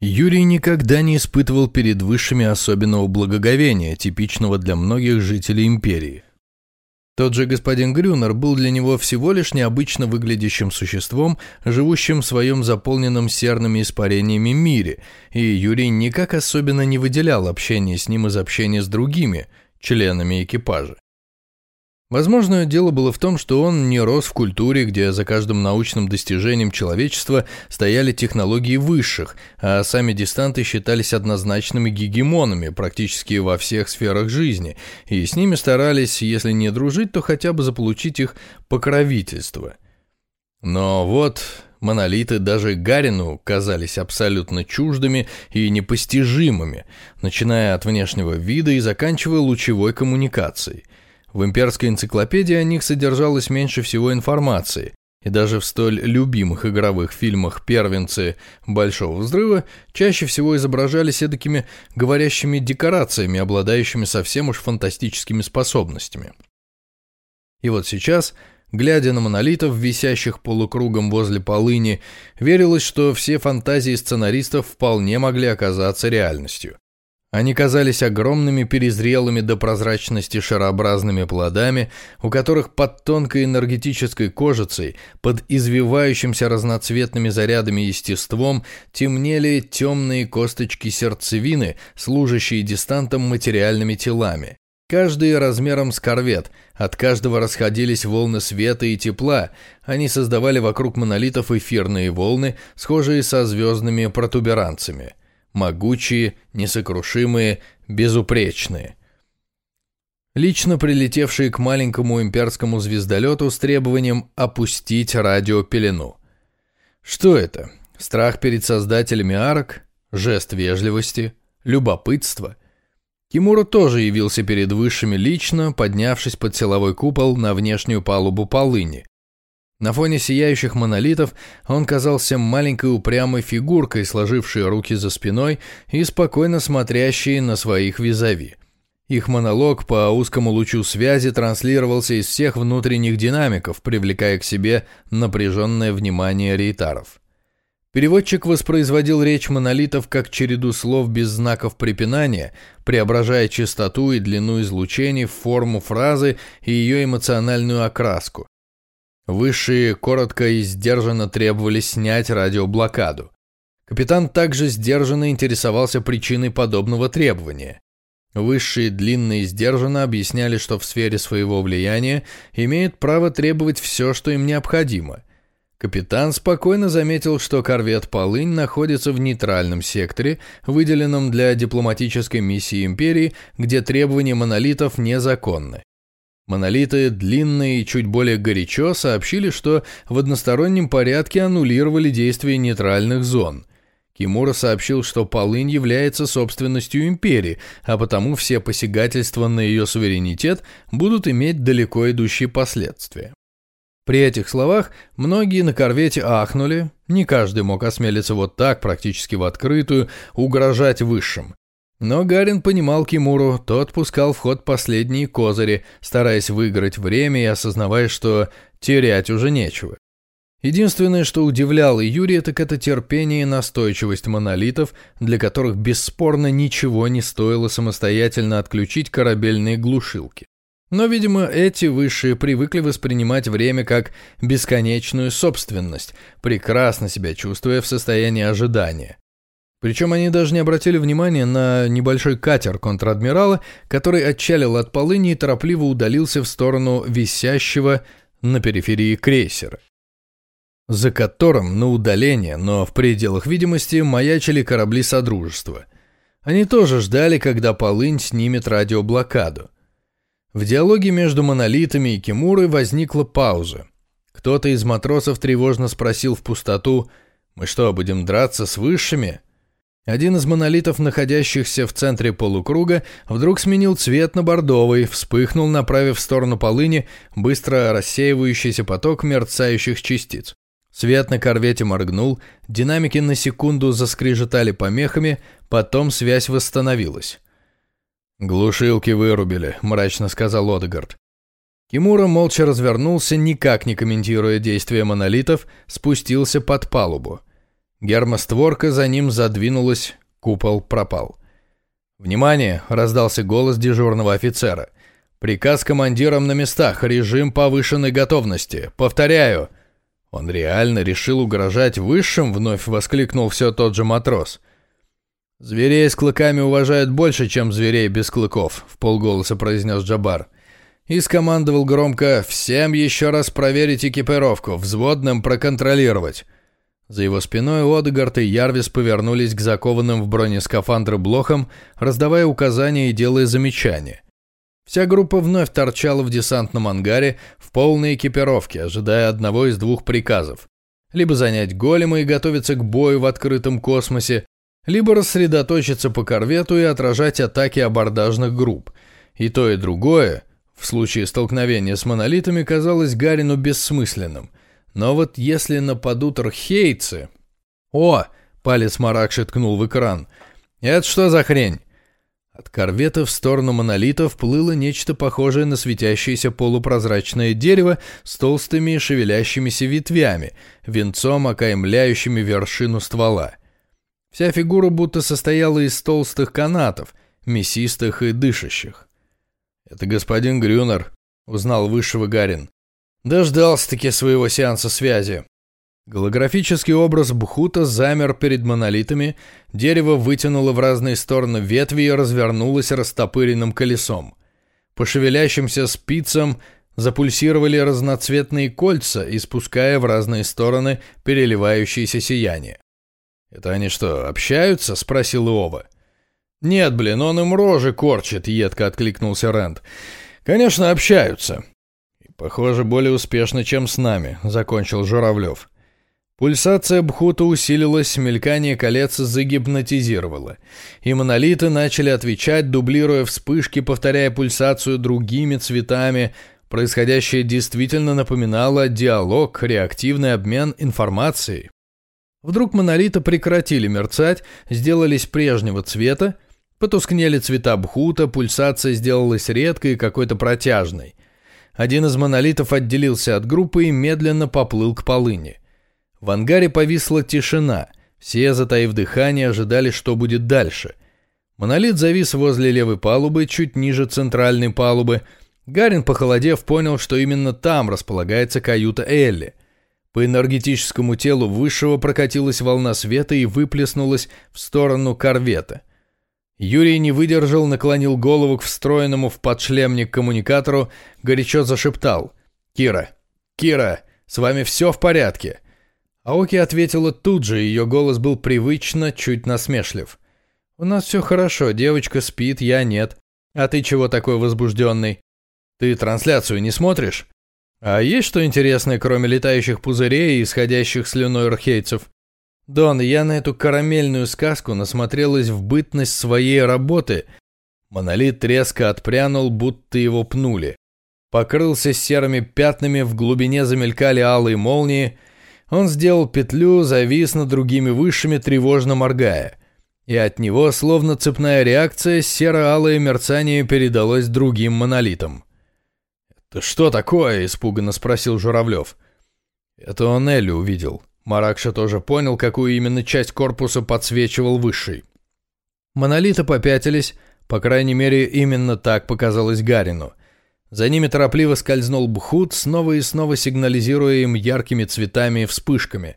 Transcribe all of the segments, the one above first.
Юрий никогда не испытывал перед высшими особенного благоговения, типичного для многих жителей империи. Тот же господин Грюнер был для него всего лишь необычно выглядящим существом, живущим в своем заполненном серными испарениями мире, и Юрий никак особенно не выделял общение с ним из общения с другими членами экипажа. Возможно, дело было в том, что он не рос в культуре, где за каждым научным достижением человечества стояли технологии высших, а сами дистанты считались однозначными гегемонами практически во всех сферах жизни, и с ними старались, если не дружить, то хотя бы заполучить их покровительство. Но вот монолиты даже Гарину казались абсолютно чуждыми и непостижимыми, начиная от внешнего вида и заканчивая лучевой коммуникацией – в имперской энциклопедии о них содержалось меньше всего информации, и даже в столь любимых игровых фильмах «Первенцы Большого взрыва» чаще всего изображались эдакими говорящими декорациями, обладающими совсем уж фантастическими способностями. И вот сейчас, глядя на монолитов, висящих полукругом возле полыни, верилось, что все фантазии сценаристов вполне могли оказаться реальностью. Они казались огромными перезрелыми до прозрачности шарообразными плодами, у которых под тонкой энергетической кожицей, под извивающимся разноцветными зарядами естеством темнели темные косточки сердцевины, служащие дистантом материальными телами. Каждый размером с корвет, от каждого расходились волны света и тепла, они создавали вокруг монолитов эфирные волны, схожие со звездными протуберанцами – могучие, несокрушимые, безупречные. Лично прилетевшие к маленькому имперскому звездолету с требованием опустить радиопелену. Что это? Страх перед создателями арок? Жест вежливости? Любопытство? Кимура тоже явился перед высшими лично, поднявшись под силовой купол на внешнюю палубу полыни. На фоне сияющих монолитов он казался маленькой упрямой фигуркой, сложившей руки за спиной и спокойно смотрящей на своих визави. Их монолог по узкому лучу связи транслировался из всех внутренних динамиков, привлекая к себе напряженное внимание рейтаров. Переводчик воспроизводил речь монолитов как череду слов без знаков препинания, преображая частоту и длину излучений в форму фразы и ее эмоциональную окраску. Высшие коротко и сдержанно требовали снять радиоблокаду. Капитан также сдержанно интересовался причиной подобного требования. Высшие длинно и сдержанно объясняли, что в сфере своего влияния имеют право требовать все, что им необходимо. Капитан спокойно заметил, что корвет «Полынь» находится в нейтральном секторе, выделенном для дипломатической миссии империи, где требования монолитов незаконны. Монолиты длинные и чуть более горячо сообщили, что в одностороннем порядке аннулировали действие нейтральных зон. Кимура сообщил, что полынь является собственностью империи, а потому все посягательства на ее суверенитет будут иметь далеко идущие последствия. При этих словах многие на корвете ахнули, не каждый мог осмелиться вот так, практически в открытую, угрожать высшим. Но Гарин понимал Кимуру, тот пускал в ход последние козыри, стараясь выиграть время и осознавая, что терять уже нечего. Единственное, что удивляло Юрия, так это терпение и настойчивость монолитов, для которых бесспорно ничего не стоило самостоятельно отключить корабельные глушилки. Но, видимо, эти высшие привыкли воспринимать время как бесконечную собственность, прекрасно себя чувствуя в состоянии ожидания. Причем они даже не обратили внимания на небольшой катер контр-адмирала, который отчалил от полыни и торопливо удалился в сторону висящего на периферии крейсера. За которым на удаление, но в пределах видимости, маячили корабли Содружества. Они тоже ждали, когда полынь снимет радиоблокаду. В диалоге между монолитами и Кимурой возникла пауза. Кто-то из матросов тревожно спросил в пустоту «Мы что, будем драться с высшими?» Один из монолитов, находящихся в центре полукруга, вдруг сменил цвет на бордовый, вспыхнул, направив в сторону полыни быстро рассеивающийся поток мерцающих частиц. Свет на корвете моргнул, динамики на секунду заскрежетали помехами, потом связь восстановилась. «Глушилки вырубили», — мрачно сказал Одегард. Кимура молча развернулся, никак не комментируя действия монолитов, спустился под палубу. Гермостворка за ним задвинулась, купол пропал. «Внимание!» — раздался голос дежурного офицера. «Приказ командирам на местах, режим повышенной готовности. Повторяю!» «Он реально решил угрожать высшим?» — вновь воскликнул все тот же матрос. «Зверей с клыками уважают больше, чем зверей без клыков», — в полголоса произнес Джабар. И скомандовал громко «Всем еще раз проверить экипировку, взводным проконтролировать». За его спиной Одегард и Ярвис повернулись к закованным в бронескафандры блохам, раздавая указания и делая замечания. Вся группа вновь торчала в десантном ангаре в полной экипировке, ожидая одного из двух приказов. Либо занять голема и готовиться к бою в открытом космосе, либо рассредоточиться по корвету и отражать атаки абордажных групп. И то, и другое, в случае столкновения с монолитами, казалось Гарину бессмысленным. Но вот если нападут архейцы... «О!» — палец Маракши ткнул в экран. «Это что за хрень?» От корвета в сторону монолитов плыло нечто похожее на светящееся полупрозрачное дерево с толстыми шевелящимися ветвями, венцом окаймляющими вершину ствола. Вся фигура будто состояла из толстых канатов, мясистых и дышащих. «Это господин Грюнер», — узнал высшего Гарин. «Дождался-таки своего сеанса связи». Голографический образ Бхута замер перед монолитами, дерево вытянуло в разные стороны ветви и развернулось растопыренным колесом. По шевелящимся спицам запульсировали разноцветные кольца, испуская в разные стороны переливающееся сияние. «Это они что, общаются?» — спросил Иова. «Нет, блин, он им рожи корчит», — едко откликнулся Рэнд. «Конечно, общаются». «Похоже, более успешно, чем с нами», — закончил Журавлев. Пульсация Бхута усилилась, мелькание колец загипнотизировало. И монолиты начали отвечать, дублируя вспышки, повторяя пульсацию другими цветами. Происходящее действительно напоминало диалог, реактивный обмен информацией. Вдруг монолиты прекратили мерцать, сделались прежнего цвета, потускнели цвета бхута, пульсация сделалась редкой и какой-то протяжной. Один из монолитов отделился от группы и медленно поплыл к полыни. В ангаре повисла тишина, все, затаив дыхание, ожидали, что будет дальше. Монолит завис возле левой палубы, чуть ниже центральной палубы. Гарин, похолодев, понял, что именно там располагается каюта Элли – по энергетическому телу высшего прокатилась волна света и выплеснулась в сторону корвета. Юрий не выдержал, наклонил голову к встроенному в подшлемник коммуникатору, горячо зашептал. «Кира! Кира! С вами все в порядке!» Аоки ответила тут же, ее голос был привычно, чуть насмешлив. «У нас все хорошо, девочка спит, я нет. А ты чего такой возбужденный? Ты трансляцию не смотришь?» А есть что интересное, кроме летающих пузырей и исходящих слюной архейцев? Дон, я на эту карамельную сказку насмотрелась в бытность своей работы. Монолит резко отпрянул, будто его пнули. Покрылся серыми пятнами, в глубине замелькали алые молнии. Он сделал петлю, завис над другими высшими, тревожно моргая. И от него, словно цепная реакция, серо-алое мерцание передалось другим монолитам. «Ты что такое?» – испуганно спросил Журавлев. Это он Элли увидел. Маракша тоже понял, какую именно часть корпуса подсвечивал высший. Монолиты попятились, по крайней мере, именно так показалось Гарину. За ними торопливо скользнул Бхут, снова и снова сигнализируя им яркими цветами и вспышками.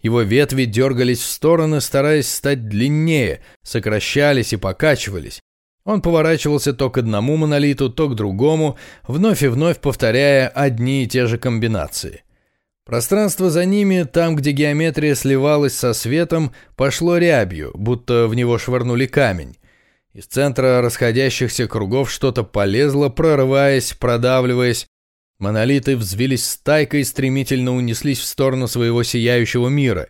Его ветви дергались в стороны, стараясь стать длиннее, сокращались и покачивались. Он поворачивался то к одному монолиту, то к другому, вновь и вновь повторяя одни и те же комбинации. Пространство за ними, там, где геометрия сливалась со светом, пошло рябью, будто в него швырнули камень. Из центра расходящихся кругов что-то полезло, прорываясь, продавливаясь. Монолиты взвились стайкой и стремительно унеслись в сторону своего сияющего мира.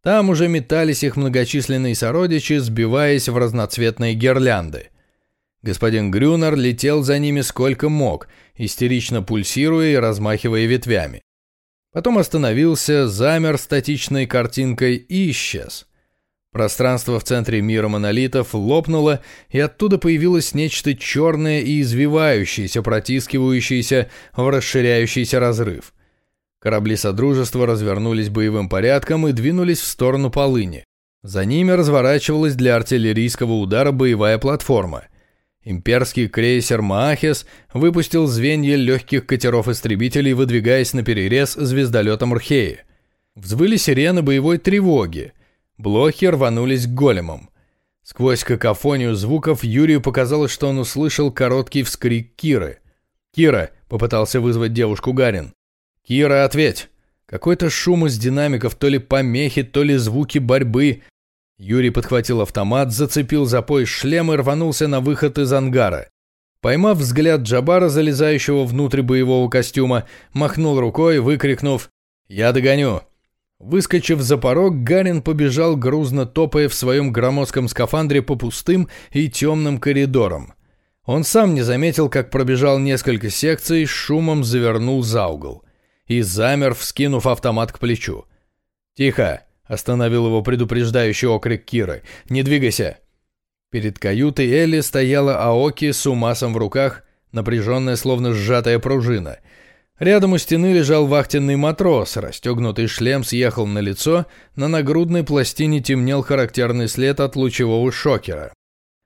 Там уже метались их многочисленные сородичи, сбиваясь в разноцветные гирлянды. Господин Грюнер летел за ними сколько мог, истерично пульсируя и размахивая ветвями. Потом остановился, замер статичной картинкой и исчез. Пространство в центре мира монолитов лопнуло, и оттуда появилось нечто черное и извивающееся, протискивающееся в расширяющийся разрыв. Корабли Содружества развернулись боевым порядком и двинулись в сторону полыни. За ними разворачивалась для артиллерийского удара боевая платформа. Имперский крейсер «Маахес» выпустил звенья легких катеров-истребителей, выдвигаясь на перерез звездолетом «Рхеи». Взвыли сирены боевой тревоги. Блохи рванулись к големам. Сквозь какофонию звуков Юрию показалось, что он услышал короткий вскрик Киры. «Кира!» — попытался вызвать девушку Гарин. «Кира, ответь!» Какой-то шум из динамиков, то ли помехи, то ли звуки борьбы. Юрий подхватил автомат, зацепил за пояс шлем и рванулся на выход из ангара. Поймав взгляд Джабара, залезающего внутрь боевого костюма, махнул рукой, выкрикнув «Я догоню!». Выскочив за порог, Гарин побежал, грузно топая в своем громоздком скафандре по пустым и темным коридорам. Он сам не заметил, как пробежал несколько секций, шумом завернул за угол и замер, вскинув автомат к плечу. «Тихо!» — остановил его предупреждающий окрик Киры. «Не двигайся!» Перед каютой Элли стояла Аоки с умасом в руках, напряженная, словно сжатая пружина. Рядом у стены лежал вахтенный матрос, расстегнутый шлем съехал на лицо, на нагрудной пластине темнел характерный след от лучевого шокера.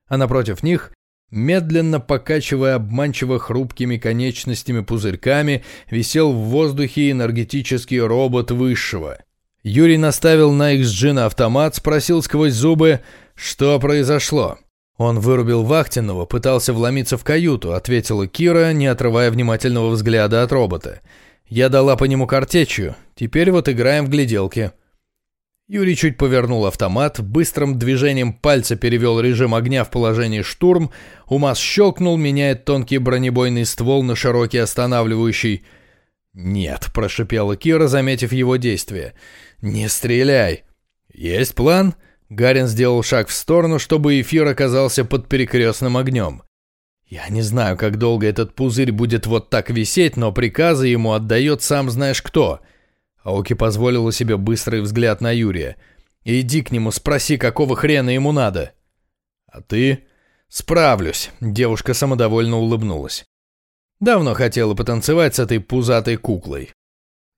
А напротив них Медленно покачивая обманчиво хрупкими конечностями пузырьками, висел в воздухе энергетический робот высшего. Юрий наставил на XG автомат, спросил сквозь зубы, что произошло. Он вырубил вахтенного, пытался вломиться в каюту, ответила Кира, не отрывая внимательного взгляда от робота. Я дала по нему картечью, теперь вот играем в гляделки. Юрий чуть повернул автомат, быстрым движением пальца перевел режим огня в положение штурм, УМАЗ щелкнул, меняя тонкий бронебойный ствол на широкий останавливающий. «Нет», — прошипела Кира, заметив его действие. «Не стреляй!» «Есть план?» Гарин сделал шаг в сторону, чтобы эфир оказался под перекрестным огнем. «Я не знаю, как долго этот пузырь будет вот так висеть, но приказы ему отдает сам знаешь кто». Аоки позволила себе быстрый взгляд на Юрия. «Иди к нему, спроси, какого хрена ему надо». «А ты?» «Справлюсь», — девушка самодовольно улыбнулась. «Давно хотела потанцевать с этой пузатой куклой».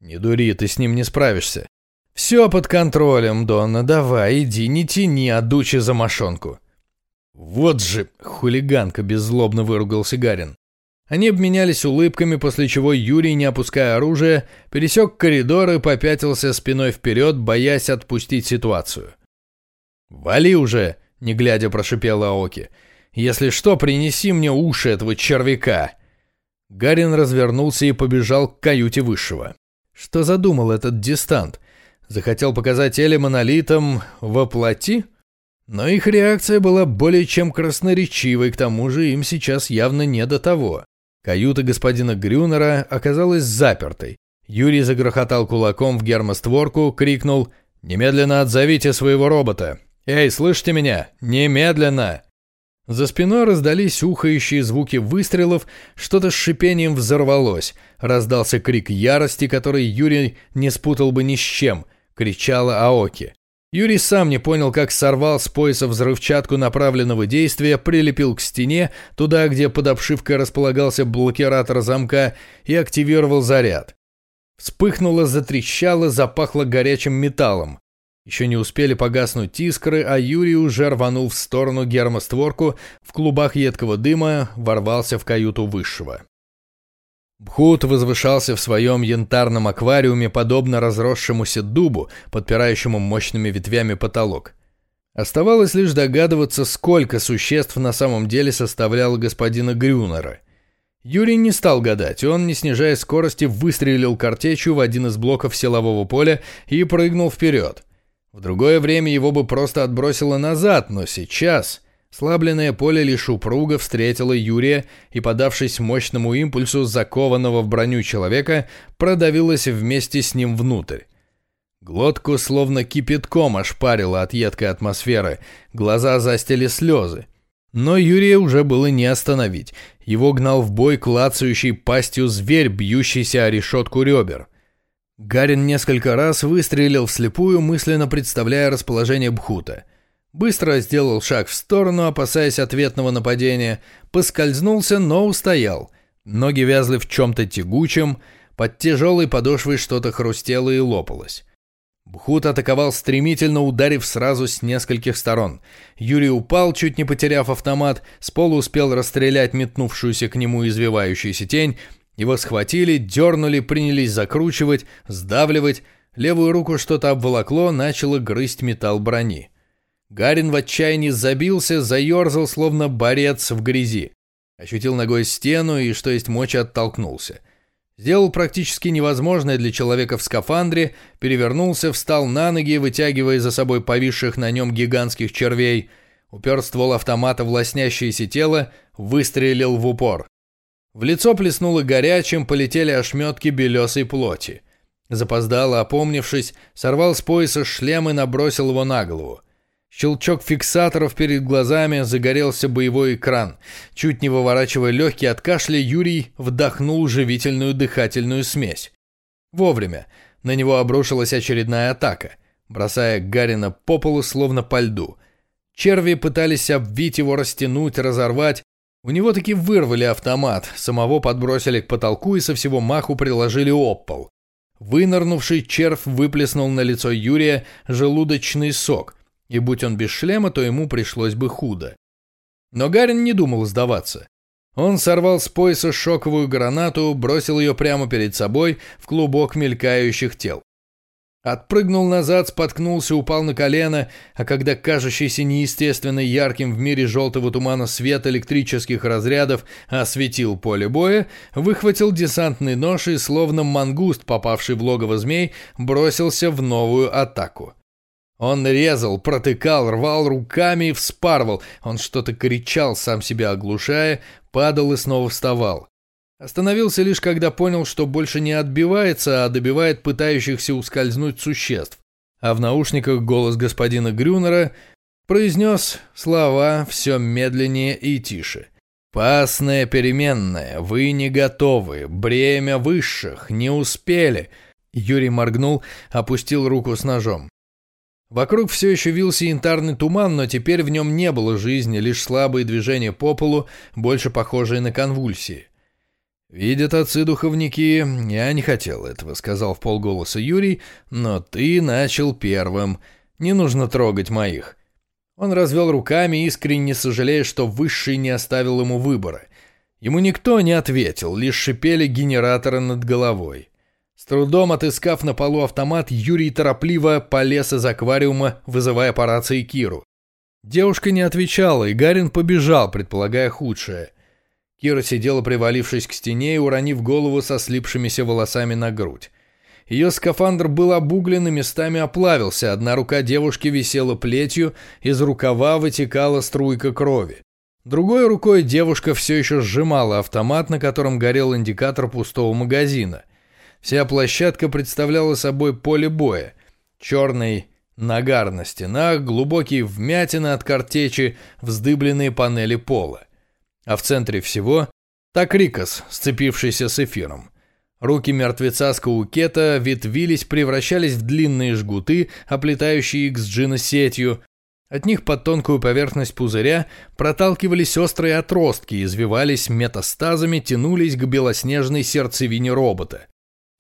«Не дури, ты с ним не справишься». «Все под контролем, Донна, давай, иди, не тяни, отдучи за мошонку». «Вот же!» — хулиганка беззлобно выругался Гарин. Они обменялись улыбками, после чего Юрий, не опуская оружие, пересек коридор и попятился спиной вперед, боясь отпустить ситуацию. «Вали уже!» — не глядя прошипела Аоки. «Если что, принеси мне уши этого червяка!» Гарин развернулся и побежал к каюте высшего. Что задумал этот дистант? Захотел показать Эле монолитом воплоти? Но их реакция была более чем красноречивой, к тому же им сейчас явно не до того. Каюта господина Грюнера оказалась запертой. Юрий загрохотал кулаком в гермостворку, крикнул «Немедленно отзовите своего робота! Эй, слышите меня? Немедленно!» За спиной раздались ухающие звуки выстрелов, что-то с шипением взорвалось. Раздался крик ярости, который Юрий не спутал бы ни с чем. Кричала Аоки. Юрий сам не понял, как сорвал с пояса взрывчатку направленного действия, прилепил к стене, туда, где под обшивкой располагался блокиратор замка, и активировал заряд. Вспыхнуло, затрещало, запахло горячим металлом. Еще не успели погаснуть искры, а Юрий уже рванул в сторону гермостворку, в клубах едкого дыма ворвался в каюту высшего. Бхут возвышался в своем янтарном аквариуме, подобно разросшемуся дубу, подпирающему мощными ветвями потолок. Оставалось лишь догадываться, сколько существ на самом деле составляло господина Грюнера. Юрий не стал гадать, он, не снижая скорости, выстрелил картечью в один из блоков силового поля и прыгнул вперед. В другое время его бы просто отбросило назад, но сейчас... Слабленное поле лишь упруго встретило Юрия и, подавшись мощному импульсу закованного в броню человека, продавилось вместе с ним внутрь. Глотку словно кипятком ошпарило от едкой атмосферы, глаза застили слезы. Но Юрия уже было не остановить. Его гнал в бой клацающий пастью зверь, бьющийся о решетку ребер. Гарин несколько раз выстрелил вслепую, мысленно представляя расположение Бхута – Быстро сделал шаг в сторону, опасаясь ответного нападения, поскользнулся, но устоял. Ноги вязли в чем-то тягучем, Под тяжелой подошвой что-то хрустело и лопалось. Бхут атаковал стремительно, ударив сразу с нескольких сторон. Юрий упал, чуть не потеряв автомат, с пола успел расстрелять метнувшуюся к нему извивающуюся тень. Его схватили, дернули, принялись закручивать, сдавливать. Левую руку что-то обволокло, начало грызть металл брони. Гарин в отчаянии забился, заерзал, словно борец в грязи. Ощутил ногой стену и, что есть мочи, оттолкнулся. Сделал практически невозможное для человека в скафандре, перевернулся, встал на ноги, вытягивая за собой повисших на нем гигантских червей, упер ствол автомата в лоснящееся тело, выстрелил в упор. В лицо плеснуло горячим, полетели ошметки белесой плоти. Запоздало, опомнившись, сорвал с пояса шлем и набросил его на голову. Щелчок фиксаторов перед глазами, загорелся боевой экран. Чуть не выворачивая легкие от кашля, Юрий вдохнул живительную дыхательную смесь. Вовремя. На него обрушилась очередная атака, бросая Гарина по полу, словно по льду. Черви пытались обвить его, растянуть, разорвать. У него таки вырвали автомат, самого подбросили к потолку и со всего маху приложили об пол. Вынырнувший червь выплеснул на лицо Юрия желудочный сок – и будь он без шлема, то ему пришлось бы худо. Но Гарин не думал сдаваться. Он сорвал с пояса шоковую гранату, бросил ее прямо перед собой в клубок мелькающих тел. Отпрыгнул назад, споткнулся, упал на колено, а когда кажущийся неестественно ярким в мире желтого тумана свет электрических разрядов осветил поле боя, выхватил десантный нож и, словно мангуст, попавший в логово змей, бросился в новую атаку. Он резал, протыкал, рвал руками и вспарывал. Он что-то кричал, сам себя оглушая, падал и снова вставал. Остановился лишь когда понял, что больше не отбивается, а добивает пытающихся ускользнуть существ. А в наушниках голос господина Грюнера произнес слова все медленнее и тише. «Пасная переменная, вы не готовы, бремя высших, не успели». Юрий моргнул, опустил руку с ножом. Вокруг все еще вился янтарный туман, но теперь в нем не было жизни, лишь слабые движения по полу, больше похожие на конвульсии. «Видят отцы-духовники, я не хотел этого», — сказал в полголоса Юрий, «но ты начал первым. Не нужно трогать моих». Он развел руками, искренне сожалея, что Высший не оставил ему выбора. Ему никто не ответил, лишь шипели генераторы над головой. С трудом отыскав на полу автомат, Юрий торопливо полез из аквариума, вызывая по рации Киру. Девушка не отвечала, и Гарин побежал, предполагая худшее. Кира сидела, привалившись к стене и уронив голову со слипшимися волосами на грудь. Ее скафандр был обуглен и местами оплавился, одна рука девушки висела плетью, из рукава вытекала струйка крови. Другой рукой девушка все еще сжимала автомат, на котором горел индикатор пустого магазина. Вся площадка представляла собой поле боя. Черный нагар на стенах, глубокие вмятины от картечи, вздыбленные панели пола. А в центре всего – Такрикос, сцепившийся с эфиром. Руки мертвеца с каукета ветвились, превращались в длинные жгуты, оплетающие Иксджина сетью. От них под тонкую поверхность пузыря проталкивались острые отростки, извивались метастазами, тянулись к белоснежной сердцевине робота.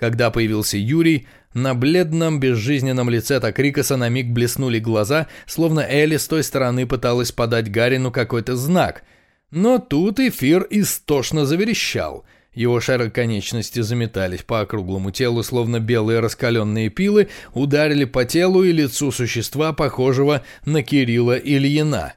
Когда появился Юрий, на бледном, безжизненном лице Такрикаса на миг блеснули глаза, словно Элли с той стороны пыталась подать Гарину какой-то знак. Но тут эфир истошно заверещал. Его шароконечности заметались по округлому телу, словно белые раскаленные пилы, ударили по телу и лицу существа, похожего на Кирилла Ильина.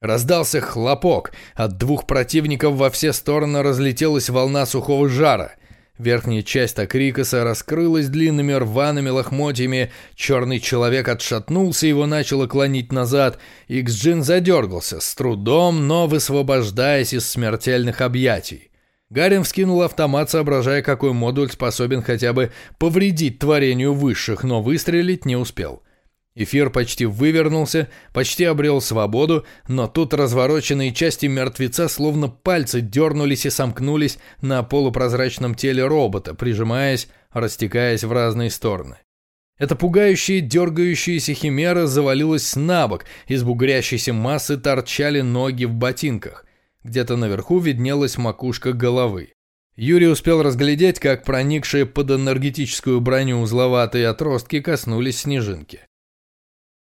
Раздался хлопок, от двух противников во все стороны разлетелась волна сухого жара. Верхняя часть Акрикоса раскрылась длинными рваными лохмотьями, черный человек отшатнулся, его начало клонить назад, Иксджин задергался, с трудом, но высвобождаясь из смертельных объятий. Гарин вскинул автомат, соображая, какой модуль способен хотя бы повредить творению высших, но выстрелить не успел. Эфир почти вывернулся, почти обрел свободу, но тут развороченные части мертвеца словно пальцы дернулись и сомкнулись на полупрозрачном теле робота, прижимаясь, растекаясь в разные стороны. Эта пугающая, дергающаяся химера завалилась на бок, из бугрящейся массы торчали ноги в ботинках. Где-то наверху виднелась макушка головы. Юрий успел разглядеть, как проникшие под энергетическую броню узловатые отростки коснулись снежинки.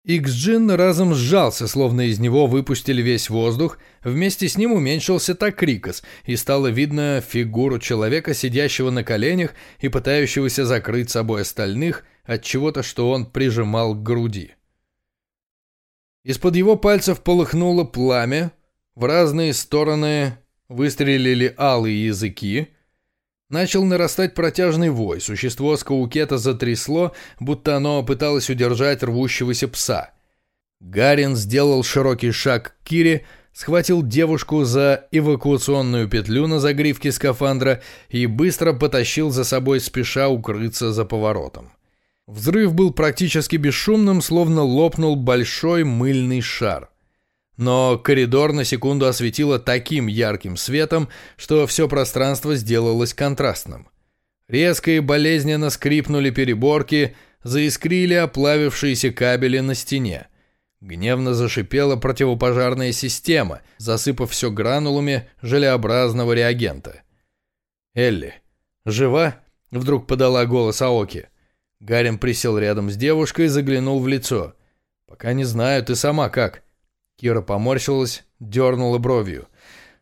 Икс-джин разом сжался, словно из него выпустили весь воздух, вместе с ним уменьшился Такрикос, и стало видно фигуру человека, сидящего на коленях и пытающегося закрыть собой остальных от чего-то, что он прижимал к груди. Из-под его пальцев полыхнуло пламя, в разные стороны выстрелили алые языки, Начал нарастать протяжный вой, существо с каукета затрясло, будто оно пыталось удержать рвущегося пса. Гарин сделал широкий шаг к Кире, схватил девушку за эвакуационную петлю на загривке скафандра и быстро потащил за собой, спеша укрыться за поворотом. Взрыв был практически бесшумным, словно лопнул большой мыльный шар. Но коридор на секунду осветило таким ярким светом, что все пространство сделалось контрастным. Резко и болезненно скрипнули переборки, заискрили оплавившиеся кабели на стене. Гневно зашипела противопожарная система, засыпав все гранулами желеобразного реагента. «Элли, жива?» — вдруг подала голос Аоки. Гарем присел рядом с девушкой и заглянул в лицо. «Пока не знаю, ты сама как?» Кира поморщилась, дернула бровью.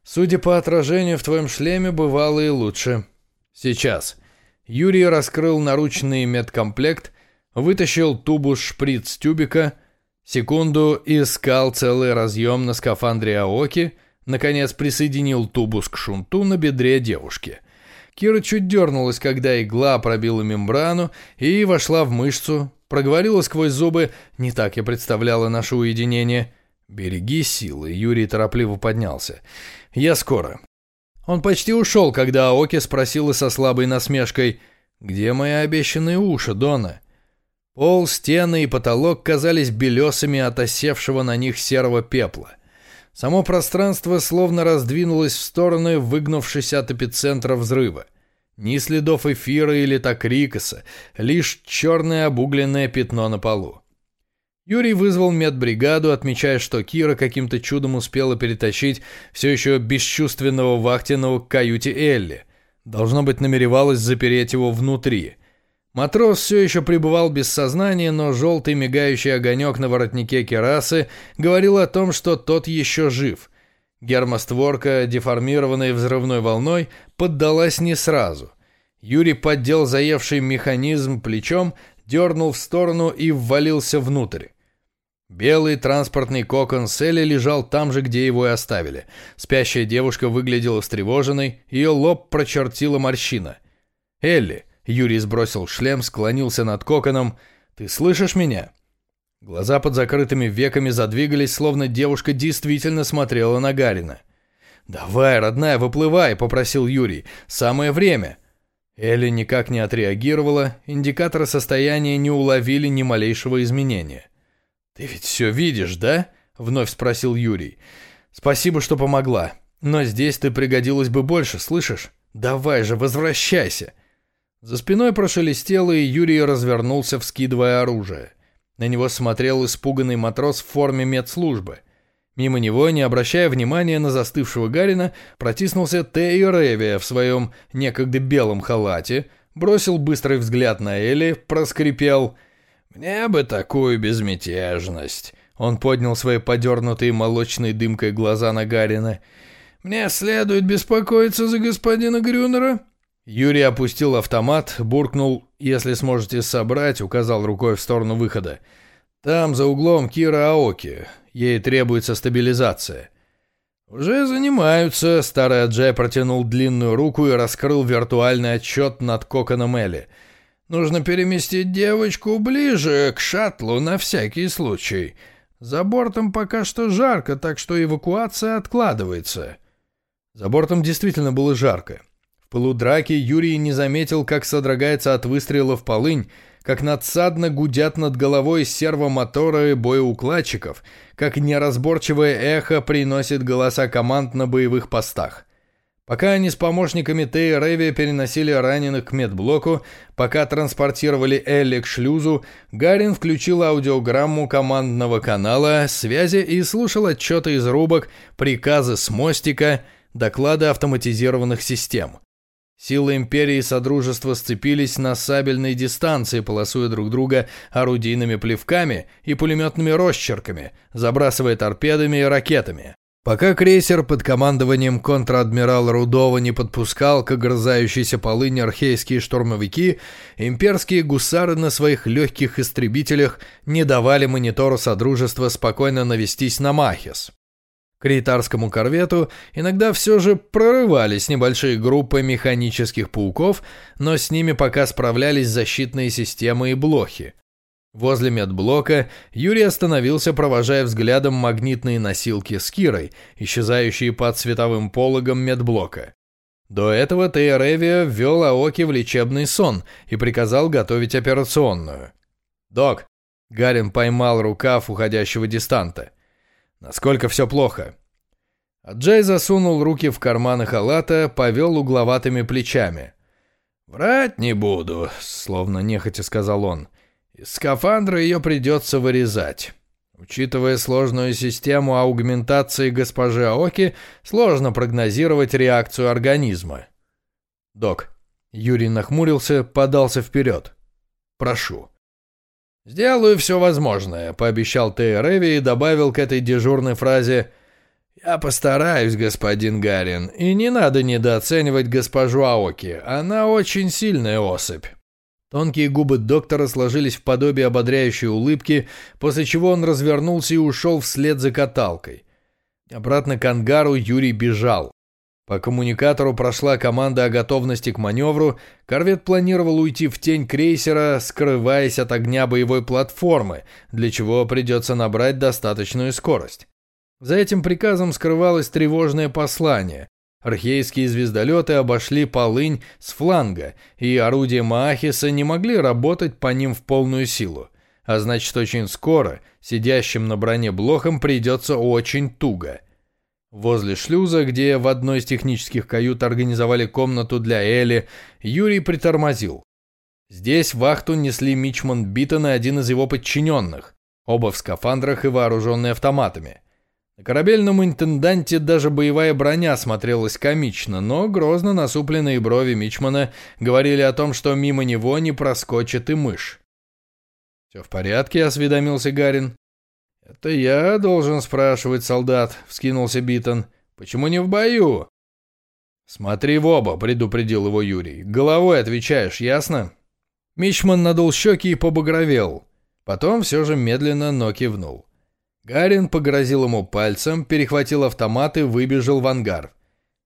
«Судя по отражению в твоем шлеме, бывало и лучше. Сейчас». Юрий раскрыл наручный медкомплект, вытащил тубус шприц тюбика, секунду искал целый разъем на скафандре Аоки, наконец присоединил тубус к шунту на бедре девушки. Кира чуть дернулась, когда игла пробила мембрану и вошла в мышцу, проговорила сквозь зубы «Не так я представляла наше уединение», «Береги силы», — Юрий торопливо поднялся. «Я скоро». Он почти ушел, когда Аоки спросила со слабой насмешкой, «Где мои обещанные уши, Дона?» Пол, стены и потолок казались белесами от осевшего на них серого пепла. Само пространство словно раздвинулось в стороны, выгнувшись от эпицентра взрыва. Ни следов эфира или такрикоса, лишь черное обугленное пятно на полу. Юрий вызвал медбригаду, отмечая, что Кира каким-то чудом успела перетащить все еще бесчувственного вахтенного к каюте Элли. Должно быть, намеревалась запереть его внутри. Матрос все еще пребывал без сознания, но желтый мигающий огонек на воротнике керасы говорил о том, что тот еще жив. Гермостворка, деформированная взрывной волной, поддалась не сразу. Юрий поддел заевший механизм плечом, дернул в сторону и ввалился внутрь. Белый транспортный кокон Селли лежал там же, где его и оставили. Спящая девушка выглядела встревоженной, ее лоб прочертила морщина. «Элли!» — Юрий сбросил шлем, склонился над коконом. «Ты слышишь меня?» Глаза под закрытыми веками задвигались, словно девушка действительно смотрела на Гарина. «Давай, родная, выплывай!» — попросил Юрий. «Самое время!» Элли никак не отреагировала, индикаторы состояния не уловили ни малейшего изменения. «Ты ведь все видишь, да?» — вновь спросил Юрий. «Спасибо, что помогла. Но здесь ты пригодилась бы больше, слышишь? Давай же, возвращайся!» За спиной прошелестело, и Юрий развернулся, вскидывая оружие. На него смотрел испуганный матрос в форме медслужбы. Мимо него, не обращая внимания на застывшего Гарина, протиснулся Тео Ревия в своем некогда белом халате, бросил быстрый взгляд на Элли, проскрипел «Мне бы такую безмятежность!» Он поднял свои подернутые молочной дымкой глаза на Гарина. «Мне следует беспокоиться за господина Грюнера?» Юрий опустил автомат, буркнул «Если сможете собрать», указал рукой в сторону выхода. «Там, за углом, Кира Аоки. Ей требуется стабилизация». «Уже занимаются», — старый Аджай протянул длинную руку и раскрыл виртуальный отчет над коконом Элли — Нужно переместить девочку ближе к шаттлу на всякий случай. За бортом пока что жарко, так что эвакуация откладывается». За бортом действительно было жарко. В пылу драки Юрий не заметил, как содрогается от выстрелов полынь, как надсадно гудят над головой сервомоторы боеукладчиков, как неразборчивое эхо приносит голоса команд на боевых постах. Пока они с помощниками Тея Рэви переносили раненых к медблоку, пока транспортировали Элли к шлюзу, Гарин включил аудиограмму командного канала связи и слушал отчеты из рубок, приказы с мостика, доклады автоматизированных систем. Силы Империи и Содружества сцепились на сабельной дистанции, полосуя друг друга орудийными плевками и пулеметными росчерками, забрасывая торпедами и ракетами. Пока крейсер под командованием контр-адмирала Рудова не подпускал к огрызающейся полыни архейские штурмовики, имперские гусары на своих легких истребителях не давали монитору Содружества спокойно навестись на Махис. К рейтарскому корвету иногда все же прорывались небольшие группы механических пауков, но с ними пока справлялись защитные системы и блохи. Возле медблока Юрий остановился, провожая взглядом магнитные носилки с Кирой, исчезающие под световым пологом медблока. До этого Тейревия ввел Аоки в лечебный сон и приказал готовить операционную. «Док!» — Гарин поймал рукав уходящего дистанта. «Насколько все плохо?» Джей засунул руки в карманы халата, повел угловатыми плечами. «Врать не буду», — словно нехотя сказал он. Из скафандра ее придется вырезать. Учитывая сложную систему аугментации госпожи Аоки, сложно прогнозировать реакцию организма. Док. Юрий нахмурился, подался вперед. Прошу. «Сделаю все возможное», — пообещал Тейреви и добавил к этой дежурной фразе «Я постараюсь, господин Гарин, и не надо недооценивать госпожу Аоки, она очень сильная особь». Тонкие губы доктора сложились в подобие ободряющей улыбки, после чего он развернулся и ушел вслед за каталкой. Обратно к ангару Юрий бежал. По коммуникатору прошла команда о готовности к маневру, корвет планировал уйти в тень крейсера, скрываясь от огня боевой платформы, для чего придется набрать достаточную скорость. За этим приказом скрывалось тревожное послание. Архейские звездолеты обошли полынь с фланга, и орудия Маахиса не могли работать по ним в полную силу. А значит, очень скоро сидящим на броне блохам придется очень туго. Возле шлюза, где в одной из технических кают организовали комнату для Эли, Юрий притормозил. Здесь вахту несли Мичман Биттон и один из его подчиненных, оба в скафандрах и вооруженные автоматами. На корабельном интенданте даже боевая броня смотрелась комично, но грозно насупленные брови Мичмана говорили о том, что мимо него не проскочит и мышь. «Все в порядке?» — осведомился Гарин. «Это я должен спрашивать, солдат», — вскинулся Битон. «Почему не в бою?» «Смотри в оба», — предупредил его Юрий. «Головой отвечаешь, ясно?» Мичман надул щеки и побагровел. Потом все же медленно, но кивнул. Гарин погрозил ему пальцем, перехватил автомат и выбежал в ангар.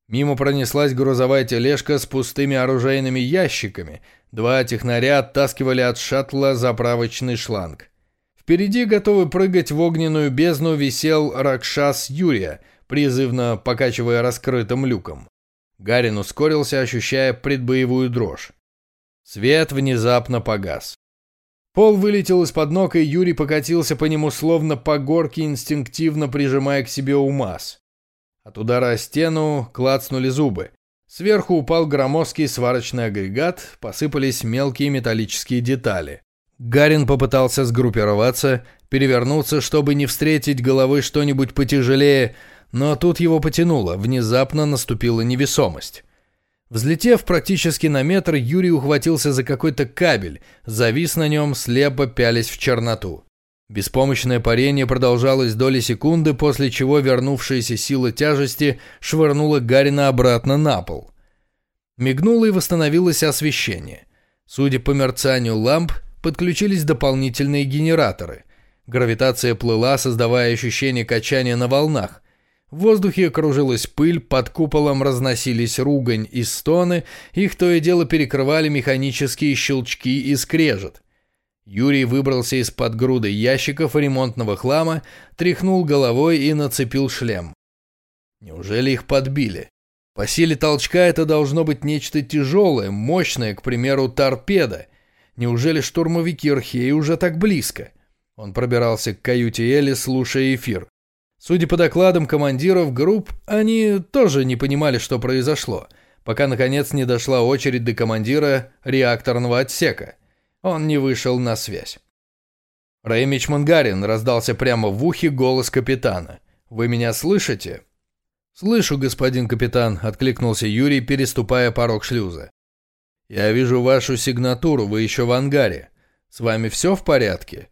Мимо пронеслась грузовая тележка с пустыми оружейными ящиками. Два технаря оттаскивали от шаттла заправочный шланг. Впереди, готовый прыгать в огненную бездну, висел Ракшас Юрия, призывно покачивая раскрытым люком. Гарин ускорился, ощущая предбоевую дрожь. Свет внезапно погас. Пол вылетел из-под ног, и Юрий покатился по нему словно по горке, инстинктивно прижимая к себе УМАЗ. От удара о стену клацнули зубы. Сверху упал громоздкий сварочный агрегат, посыпались мелкие металлические детали. Гарин попытался сгруппироваться, перевернуться, чтобы не встретить головой что-нибудь потяжелее, но тут его потянуло, внезапно наступила невесомость. Взлетев практически на метр, Юрий ухватился за какой-то кабель, завис на нем, слепо пялись в черноту. Беспомощное парение продолжалось доли секунды, после чего вернувшаяся сила тяжести швырнула Гарина обратно на пол. Мигнуло и восстановилось освещение. Судя по мерцанию ламп, подключились дополнительные генераторы. Гравитация плыла, создавая ощущение качания на волнах – в воздухе кружилась пыль, под куполом разносились ругань и стоны, их то и дело перекрывали механические щелчки и скрежет. Юрий выбрался из-под груды ящиков ремонтного хлама, тряхнул головой и нацепил шлем. Неужели их подбили? По силе толчка это должно быть нечто тяжелое, мощное, к примеру, торпеда. Неужели штурмовики Археи уже так близко? Он пробирался к каюте Эли, слушая эфир. Судя по докладам командиров групп, они тоже не понимали, что произошло, пока наконец не дошла очередь до командира реакторного отсека. Он не вышел на связь. Реймич Мангарин раздался прямо в ухе голос капитана. «Вы меня слышите?» «Слышу, господин капитан», — откликнулся Юрий, переступая порог шлюза. «Я вижу вашу сигнатуру, вы еще в ангаре. С вами все в порядке?»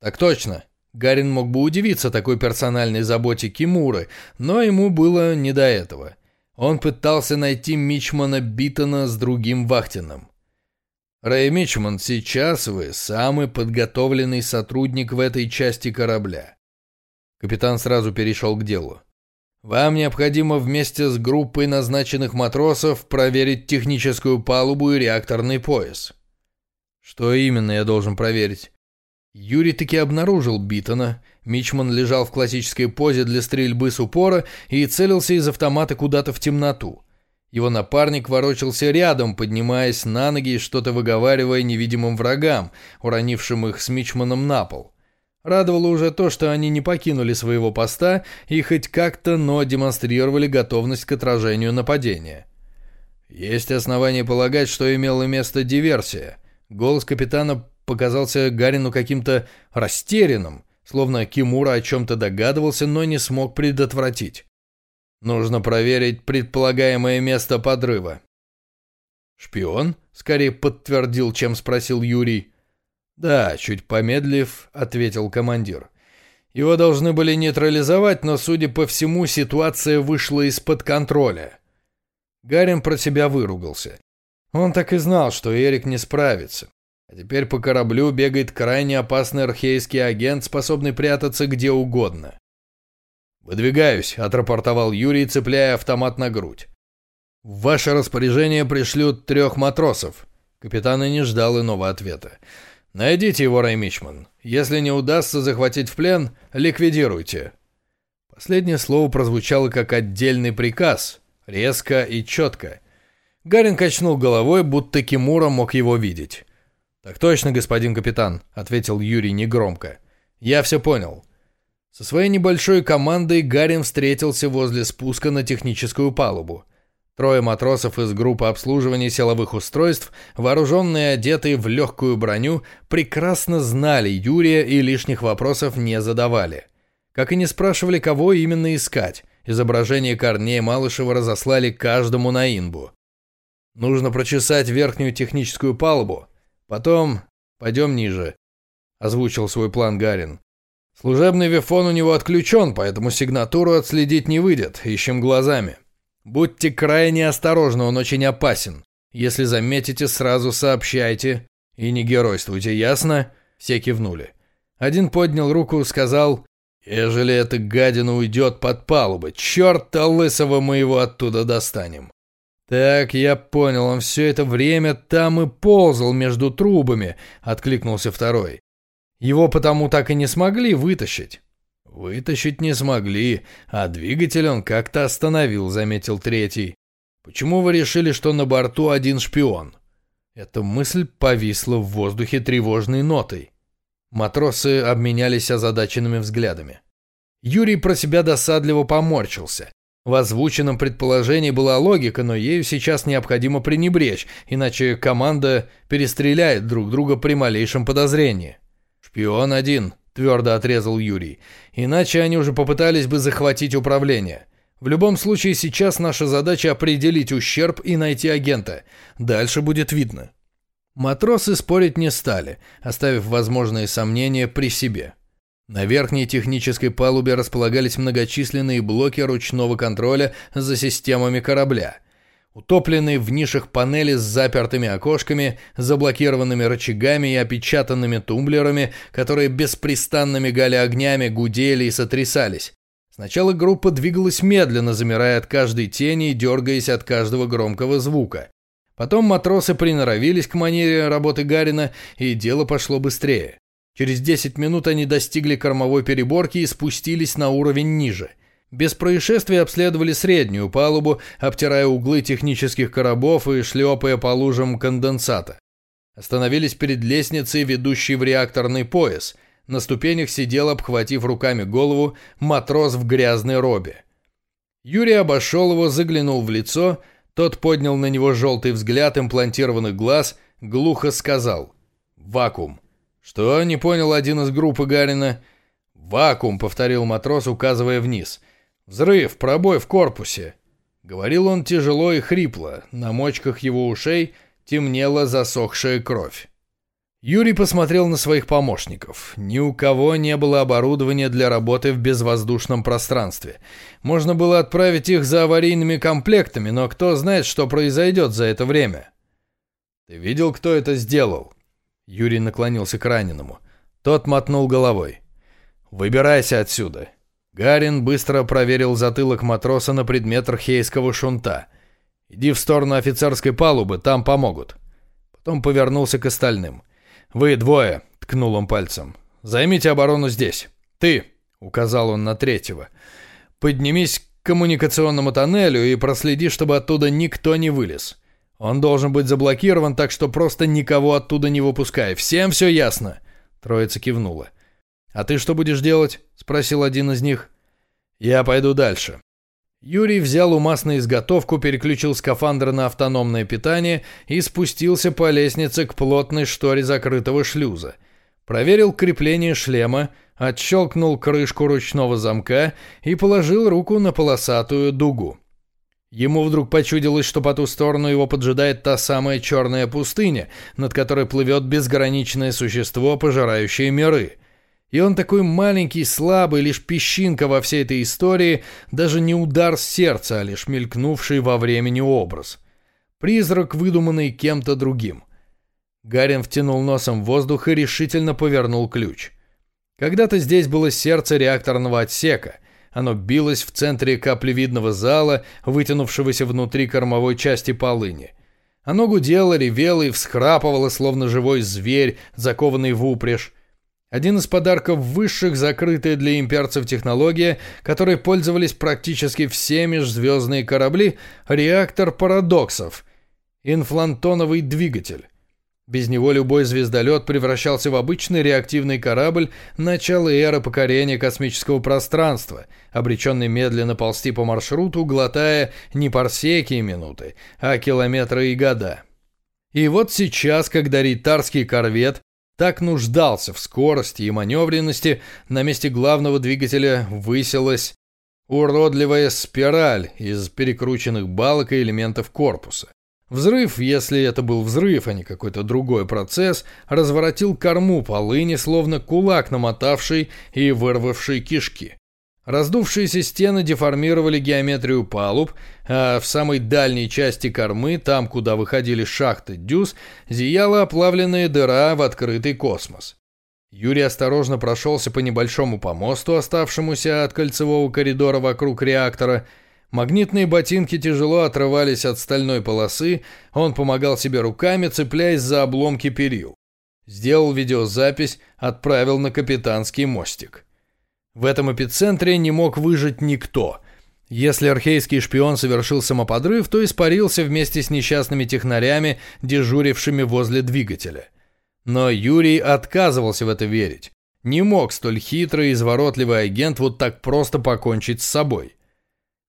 «Так точно». Гарин мог бы удивиться такой персональной заботе Кимуры, но ему было не до этого. Он пытался найти Мичмана Биттона с другим Вахтином. «Рэй Мичман, сейчас вы самый подготовленный сотрудник в этой части корабля». Капитан сразу перешел к делу. Вам необходимо вместе с группой назначенных матросов проверить техническую палубу и реакторный пояс. Что именно я должен проверить? Юрий таки обнаружил Битона. Мичман лежал в классической позе для стрельбы с упора и целился из автомата куда-то в темноту. Его напарник ворочался рядом, поднимаясь на ноги и что-то выговаривая невидимым врагам, уронившим их с Мичманом на пол. Радовало уже то, что они не покинули своего поста и хоть как-то, но демонстрировали готовность к отражению нападения. Есть основания полагать, что имела место диверсия. Голос капитана показался Гарину каким-то растерянным, словно Кимура о чем-то догадывался, но не смог предотвратить. Нужно проверить предполагаемое место подрыва. «Шпион?» — скорее подтвердил, чем спросил Юрий. «Да», — чуть помедлив, ответил командир. «Его должны были нейтрализовать, но, судя по всему, ситуация вышла из-под контроля». Гарин про себя выругался. Он так и знал, что Эрик не справится. А теперь по кораблю бегает крайне опасный архейский агент, способный прятаться где угодно. «Выдвигаюсь», — отрапортовал Юрий, цепляя автомат на грудь. «В ваше распоряжение пришлют трех матросов». Капитан и не ждал иного ответа. «Найдите его, Раймичман. Если не удастся захватить в плен, ликвидируйте». Последнее слово прозвучало как отдельный приказ, резко и четко. Гарин качнул головой, будто Кимура мог его видеть. «Так точно, господин капитан», — ответил Юрий негромко. «Я все понял». Со своей небольшой командой Гарин встретился возле спуска на техническую палубу. Трое матросов из группы обслуживания силовых устройств, вооруженные и одетые в легкую броню, прекрасно знали Юрия и лишних вопросов не задавали. Как и не спрашивали, кого именно искать. Изображение Корнея Малышева разослали каждому на инбу. Нужно прочесать верхнюю техническую палубу. Потом пойдем ниже. Озвучил свой план Гарин. Служебный вифон у него отключен, поэтому сигнатуру отследить не выйдет. Ищем глазами. Будьте крайне осторожны, он очень опасен. Если заметите, сразу сообщайте. И не геройствуйте, ясно?» Все кивнули. Один поднял руку, сказал, «Ежели эта гадина уйдет под палубу, черта лысого мы его оттуда достанем». «Так, я понял, он все это время там и ползал между трубами», — откликнулся второй. «Его потому так и не смогли вытащить». «Вытащить не смогли, а двигатель он как-то остановил», — заметил третий. «Почему вы решили, что на борту один шпион?» Эта мысль повисла в воздухе тревожной нотой. Матросы обменялись озадаченными взглядами. Юрий про себя досадливо поморщился. В озвученном предположении была логика, но ею сейчас необходимо пренебречь, иначе команда перестреляет друг друга при малейшем подозрении. «Шпион один», — твердо отрезал Юрий. «Иначе они уже попытались бы захватить управление. В любом случае, сейчас наша задача определить ущерб и найти агента. Дальше будет видно». Матросы спорить не стали, оставив возможные сомнения при себе. На верхней технической палубе располагались многочисленные блоки ручного контроля за системами корабля — Утопленные в нишах панели с запертыми окошками, заблокированными рычагами и опечатанными тумблерами, которые беспрестанно мигали огнями, гудели и сотрясались. Сначала группа двигалась медленно, замирая от каждой тени и дергаясь от каждого громкого звука. Потом матросы приноровились к манере работы Гарина, и дело пошло быстрее. Через 10 минут они достигли кормовой переборки и спустились на уровень ниже – без происшествий обследовали среднюю палубу, обтирая углы технических коробов и шлепая по лужам конденсата. Остановились перед лестницей, ведущей в реакторный пояс. На ступенях сидел, обхватив руками голову, матрос в грязной робе. Юрий обошел его, заглянул в лицо, тот поднял на него желтый взгляд имплантированных глаз, глухо сказал «Вакуум». «Что?» — не понял один из группы Гарина. «Вакуум», — повторил матрос, указывая вниз — Взрыв, пробой в корпусе. Говорил он тяжело и хрипло, на мочках его ушей темнела засохшая кровь. Юрий посмотрел на своих помощников. Ни у кого не было оборудования для работы в безвоздушном пространстве. Можно было отправить их за аварийными комплектами, но кто знает, что произойдет за это время. «Ты видел, кто это сделал?» Юрий наклонился к раненому. Тот мотнул головой. «Выбирайся отсюда». Гарин быстро проверил затылок матроса на предмет архейского шунта. «Иди в сторону офицерской палубы, там помогут». Потом повернулся к остальным. «Вы двое», — ткнул он пальцем. «Займите оборону здесь. Ты», — указал он на третьего. «Поднимись к коммуникационному тоннелю и проследи, чтобы оттуда никто не вылез. Он должен быть заблокирован, так что просто никого оттуда не выпускай. Всем все ясно?» Троица кивнула. «А ты что будешь делать?» — спросил один из них. «Я пойду дальше. Юрий взял у УМАЗ на изготовку, переключил скафандр на автономное питание и спустился по лестнице к плотной шторе закрытого шлюза. Проверил крепление шлема, отщелкнул крышку ручного замка и положил руку на полосатую дугу. Ему вдруг почудилось, что по ту сторону его поджидает та самая черная пустыня, над которой плывет безграничное существо, пожирающее миры. И он такой маленький, слабый, лишь песчинка во всей этой истории, даже не удар сердца, а лишь мелькнувший во времени образ. Призрак, выдуманный кем-то другим. Гарин втянул носом воздух и решительно повернул ключ. Когда-то здесь было сердце реакторного отсека. Оно билось в центре каплевидного зала, вытянувшегося внутри кормовой части полыни. Оно гудело, ревело и всхрапывало, словно живой зверь, закованный в упряжь. Один из подарков высших, закрытая для имперцев технология, которой пользовались практически все межзвездные корабли, реактор парадоксов, инфлантоновый двигатель. Без него любой звездолет превращался в обычный реактивный корабль начала эры покорения космического пространства, обреченный медленно ползти по маршруту, глотая не парсеки и минуты, а километры и года. И вот сейчас, когда ритарский корвет так нуждался в скорости и маневренности, на месте главного двигателя высилась уродливая спираль из перекрученных балок и элементов корпуса. Взрыв, если это был взрыв, а не какой-то другой процесс, разворотил корму полыни, словно кулак, намотавший и вырвавший кишки. Раздувшиеся стены деформировали геометрию палуб, а в самой дальней части кормы, там, куда выходили шахты дюз, зияла оплавленная дыра в открытый космос. Юрий осторожно прошелся по небольшому помосту, оставшемуся от кольцевого коридора вокруг реактора. Магнитные ботинки тяжело отрывались от стальной полосы, он помогал себе руками, цепляясь за обломки перил. Сделал видеозапись, отправил на капитанский мостик. В этом эпицентре не мог выжить никто. Если архейский шпион совершил самоподрыв, то испарился вместе с несчастными технарями, дежурившими возле двигателя. Но Юрий отказывался в это верить. Не мог столь хитрый и изворотливый агент вот так просто покончить с собой.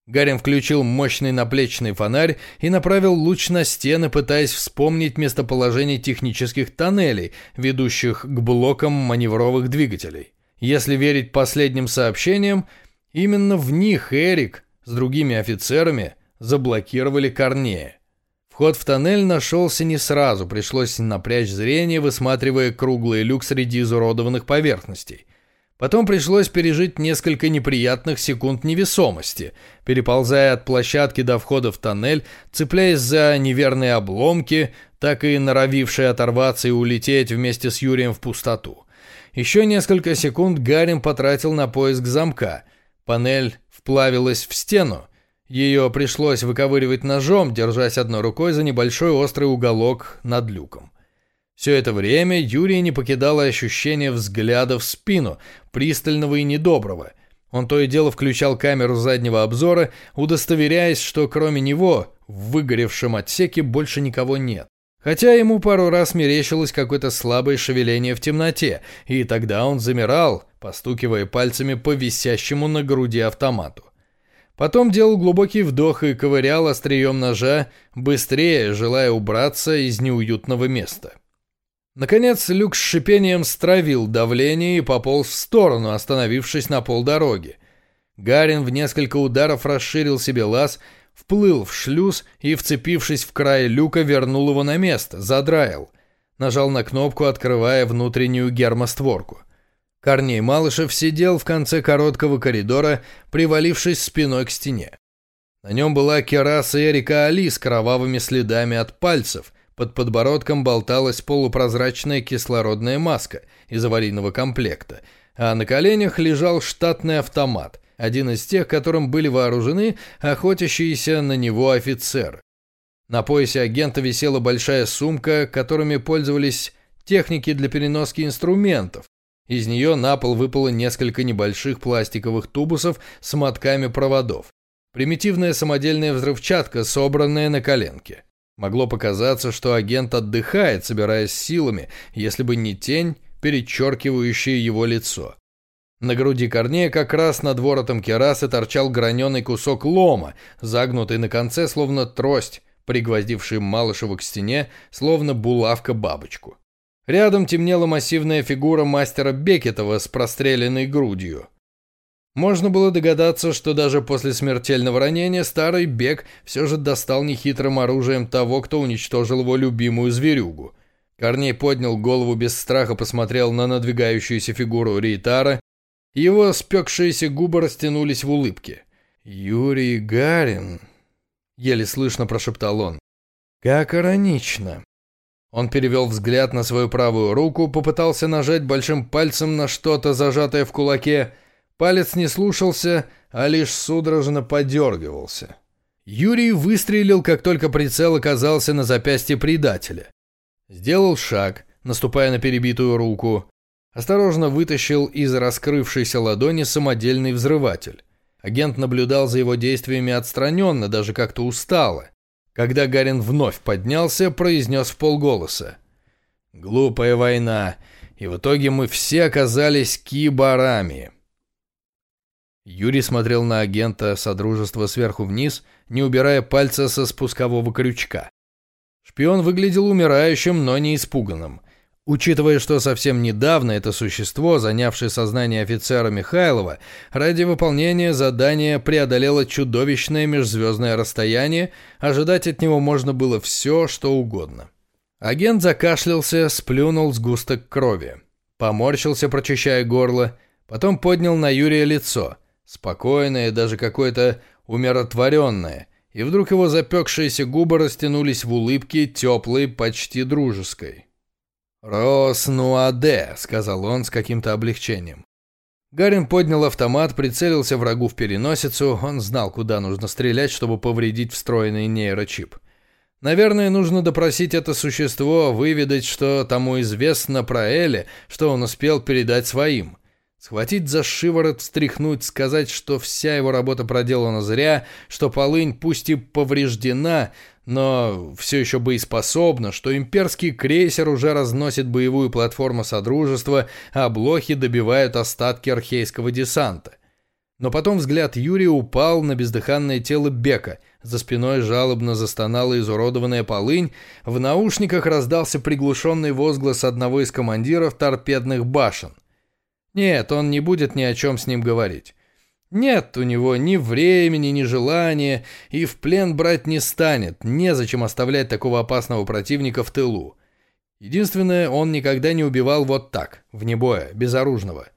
Гарин включил мощный наплечный фонарь и направил луч на стены, пытаясь вспомнить местоположение технических тоннелей, ведущих к блокам маневровых двигателей. Если верить последним сообщениям, именно в них Эрик с другими офицерами заблокировали Корнея. Вход в тоннель нашелся не сразу, пришлось напрячь зрение, высматривая круглый люк среди изуродованных поверхностей. Потом пришлось пережить несколько неприятных секунд невесомости, переползая от площадки до входа в тоннель, цепляясь за неверные обломки, так и норовившие оторваться и улететь вместе с Юрием в пустоту. Еще несколько секунд Гарин потратил на поиск замка. Панель вплавилась в стену. Ее пришлось выковыривать ножом, держась одной рукой за небольшой острый уголок над люком. Все это время Юрий не покидало ощущение взгляда в спину, пристального и недоброго. Он то и дело включал камеру заднего обзора, удостоверяясь, что кроме него в выгоревшем отсеке больше никого нет. Хотя ему пару раз мерещилось какое-то слабое шевеление в темноте, и тогда он замирал, постукивая пальцами по висящему на груди автомату. Потом делал глубокий вдох и ковырял острием ножа, быстрее, желая убраться из неуютного места. Наконец, люк с шипением стравил давление и пополз в сторону, остановившись на полдороги. Гарин в несколько ударов расширил себе лаз, вплыл в шлюз и, вцепившись в край люка, вернул его на место, задраил. Нажал на кнопку, открывая внутреннюю гермостворку. Корней Малышев сидел в конце короткого коридора, привалившись спиной к стене. На нем была кераса Эрика Али с кровавыми следами от пальцев, под подбородком болталась полупрозрачная кислородная маска из аварийного комплекта, а на коленях лежал штатный автомат, один из тех, которым были вооружены охотящиеся на него офицеры. На поясе агента висела большая сумка, которыми пользовались техники для переноски инструментов. Из нее на пол выпало несколько небольших пластиковых тубусов с мотками проводов. Примитивная самодельная взрывчатка, собранная на коленке. Могло показаться, что агент отдыхает, собираясь силами, если бы не тень, перечеркивающая его лицо. На груди Корнея как раз над воротом керасы торчал граненый кусок лома, загнутый на конце, словно трость, пригвоздивший Малышева к стене, словно булавка бабочку. Рядом темнела массивная фигура мастера Бекетова с простреленной грудью. Можно было догадаться, что даже после смертельного ранения старый Бек все же достал нехитрым оружием того, кто уничтожил его любимую зверюгу. Корней поднял голову без страха, посмотрел на надвигающуюся фигуру Рейтара. Его спекшиеся губы растянулись в улыбке. «Юрий Гарин», — еле слышно прошептал он, — «как иронично». Он перевел взгляд на свою правую руку, попытался нажать большим пальцем на что-то, зажатое в кулаке, — Палец не слушался, а лишь судорожно подергивался. Юрий выстрелил, как только прицел оказался на запястье предателя. Сделал шаг, наступая на перебитую руку. Осторожно вытащил из раскрывшейся ладони самодельный взрыватель. Агент наблюдал за его действиями отстраненно, даже как-то устало. Когда Гарин вновь поднялся, произнес в полголоса. «Глупая война, и в итоге мы все оказались кибарами». Юрий смотрел на агента Содружества сверху вниз, не убирая пальца со спускового крючка. Шпион выглядел умирающим, но не испуганным. Учитывая, что совсем недавно это существо, занявшее сознание офицера Михайлова, ради выполнения задания преодолело чудовищное межзвездное расстояние, ожидать от него можно было все, что угодно. Агент закашлялся, сплюнул сгусток крови. Поморщился, прочищая горло, потом поднял на Юрия лицо – Спокойное, даже какое-то умиротворенное. И вдруг его запекшиеся губы растянулись в улыбке, теплой, почти дружеской. «Рос нуаде», — сказал он с каким-то облегчением. Гарин поднял автомат, прицелился врагу в переносицу, он знал, куда нужно стрелять, чтобы повредить встроенный нейрочип. Наверное, нужно допросить это существо, выведать, что тому известно про Эли, что он успел передать своим. Схватить за шиворот, встряхнуть, сказать, что вся его работа проделана зря, что полынь пусть и повреждена, но все еще боеспособна, что имперский крейсер уже разносит боевую платформу Содружества, а блохи добивают остатки архейского десанта. Но потом взгляд Юрия упал на бездыханное тело Бека. За спиной жалобно застонала изуродованная полынь. В наушниках раздался приглушенный возглас одного из командиров торпедных башен. Нет, он не будет ни о чем с ним говорить. Нет у него ни времени, ни желания, и в плен брать не станет, незачем оставлять такого опасного противника в тылу. Единственное, он никогда не убивал вот так, вне боя, безоружного.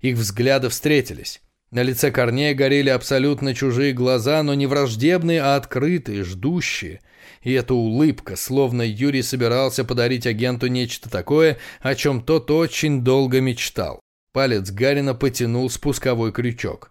Их взгляды встретились. На лице Корнея горели абсолютно чужие глаза, но не враждебные, а открытые, ждущие. И эта улыбка, словно Юрий собирался подарить агенту нечто такое, о чем тот очень долго мечтал. Палец Гарина потянул спусковой крючок.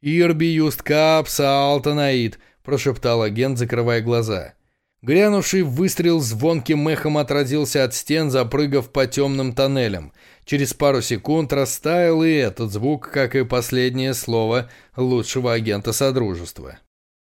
«Ирби юст капса алтанаид», – прошептал агент, закрывая глаза. Грянувший выстрел звонким эхом отразился от стен, запрыгав по темным тоннелям. Через пару секунд растаял и этот звук, как и последнее слово лучшего агента Содружества.